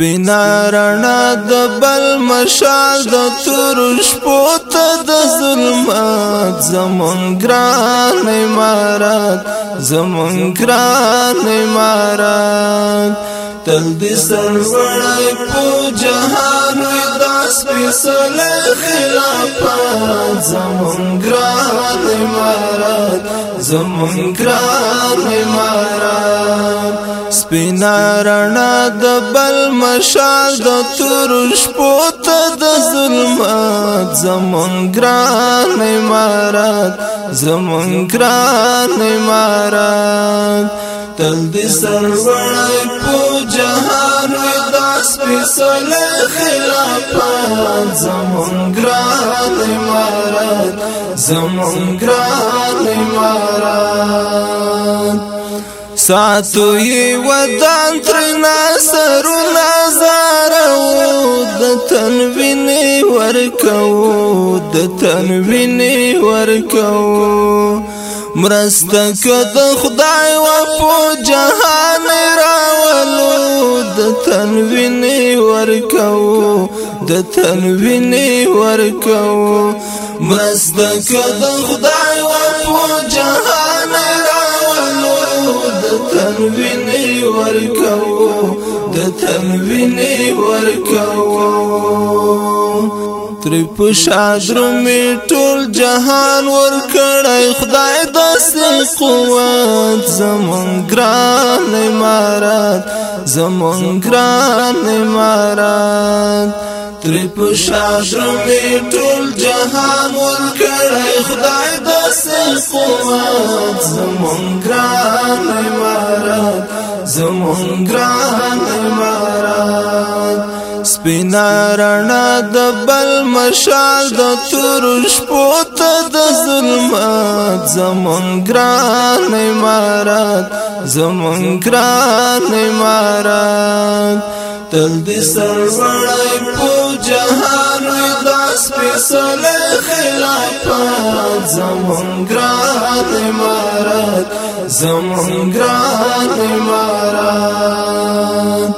سپینا رڼا د بل مشال د تور شپو ته د ظلمات زمون ګران امارات زمون ګران امارات تل دې سرور په جهان دا سپېڅل خلافت زمون ګران امارات زمون ګران امارات سپینا رڼا د بل مشال د ترش پوت د ظلمات زمون ګران امارات زمون ګران امارات تل دې سرور فصل خلافت زمون گران امارات زمون گران امارات ساتو یې ودان تر ناصرو نظرو د تنوینې ورکو د تنوینې ورکو مرسته کد خدای و په جهان راولو د تنوینې ورکو د تنوین ورکو مست کد خدای و په جهان راولو د تنوین ورکو د تنوین ورکو تر پشاد رومي ټول جهان ور کړای خدای داسې قوت زمون ګران امارات زمون ګران امارات تر پشاد رومي ټول جهان ور کړای خدای داسې قوت زمون ګران امارات زمون ګران سپینا رڼا د بل مشال د تور شپو ته د ظلمات زمون ګران امارات زمون ګران امارات تل دې سرور په جهان سپیسل خلافت زمون گران امارات زمون گران امارات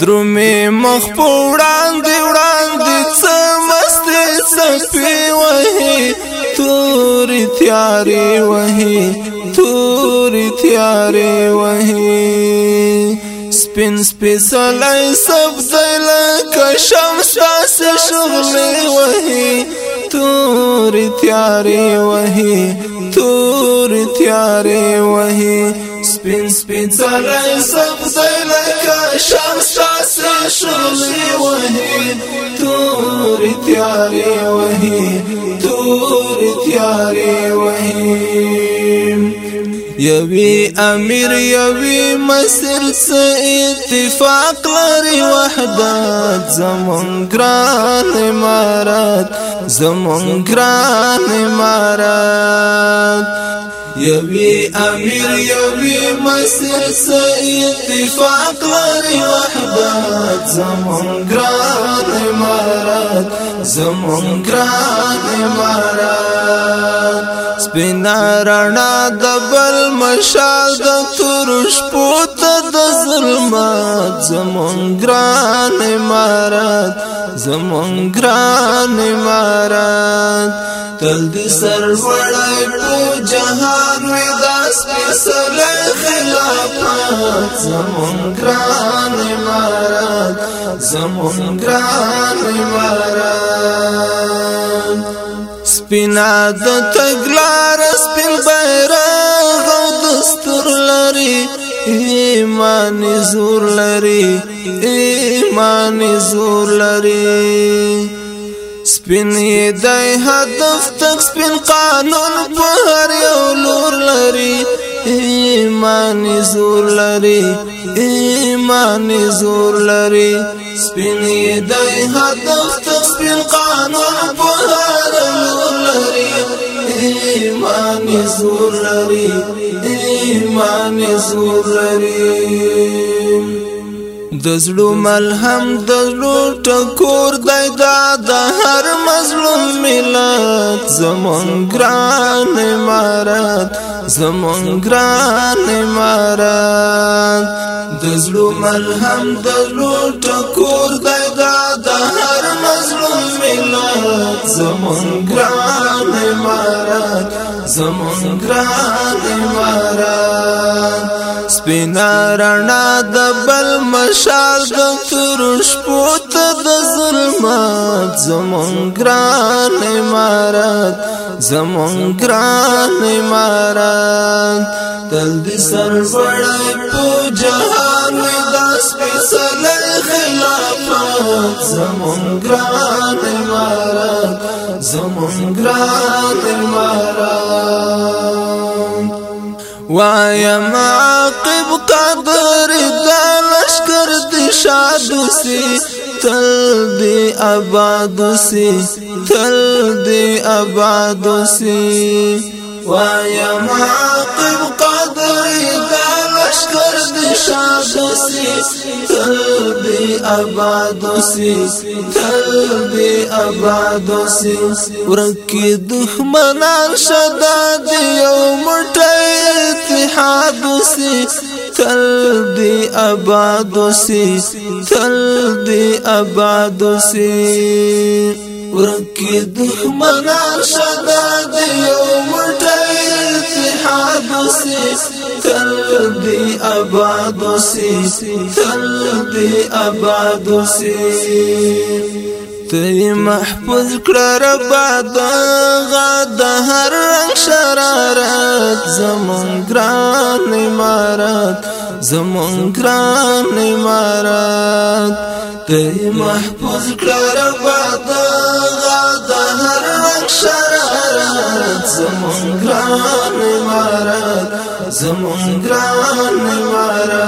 درومې مخ پوړان دی وړاندې څه مستې سپې وهي تورې تیارې وهي تورې تیارې وهي سپین سپیسل سب زلک شمس تاس شغلی وحی تور تیاری وحی تور تیاری وحی سپین سپین سره سب زلکا شمس تاس شغلی وحی تور تیاری وحی تور تیاری وحی یوی امير یوی مسل اتفاق لري وحدات زمون قران امارات زمون قران امارات يبي امير يبي مسل اتفاق لري وحدات زمون قران امارات زمون قران امارات سپینا رڼا د بل مشال د ترش پوت د ظلمات زمون ګران امارات زمون ګران امارات تل دې سر وړای په جهان وې داس په سر خلافات زمون ګران امارات زمون ګران امارات سپینا د تګلار سپین بیرغ او دستور لري ایمان زور لري ایمان زور لري سپین دای هدف تک سپین قانون په هر یو لور لري ایمان زور لري ایمان زور لري سپین دای هدف تک سپین قانون زور لري دل ایمان زور لري د زړه ملهم د زړه ټکور دی دا د هر مظلوم ملت زمون ګران امارات زمون ګران امارات د زړه ملهم د زړه ټکور دی دا د هر مظلوم ملت زمون ګران امارات زمون ګران امارات سپینا رڼا د بل مشال د ترش پوت د ظلمات زمون ګران امارات زمون ګران امارات تل دې سر وړې په جهان داس په سلام خلافات زمون ګران امارات زمون ګران امارات وایم عاقب قدر دا لشکر دی شاد سی تل دی آباد سی تل دی آباد سی وایم عاقب قدر دا لشکر دی شاد سی تل بی آباد سی تل بی آباد سی ورکی دښمنان شداد یو مټه اتحاد سی تل دی آباد سی تل دی آباد سی ورکی دښمنان شداد یو مټه سی تل دی آباد سی تل دی آباد سی ته محفوظ کړه رب دغه د هر رنگ شرارت زمون ګران امارات زمون ګران امارات ته محفوظ کړه رب دغه د شرارت زمون گران امارت زمون ګران مارا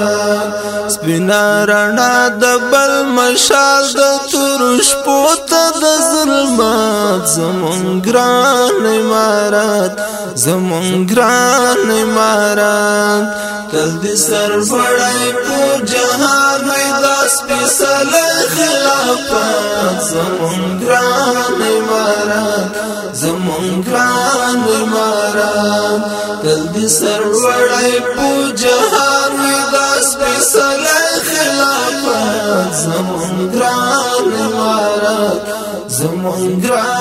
سپینا رڼا د بل مشال د تور شپوت د ظلمات زمون ګران مارات زمون ګران مارات تل دې سر وړای په جهان داس په سل خلافات زمون ګران مارات ګران وي ماران تل دې سر وړي په جهان وي داس په سلا خلافت زمون ګران وي ماران زمون ګران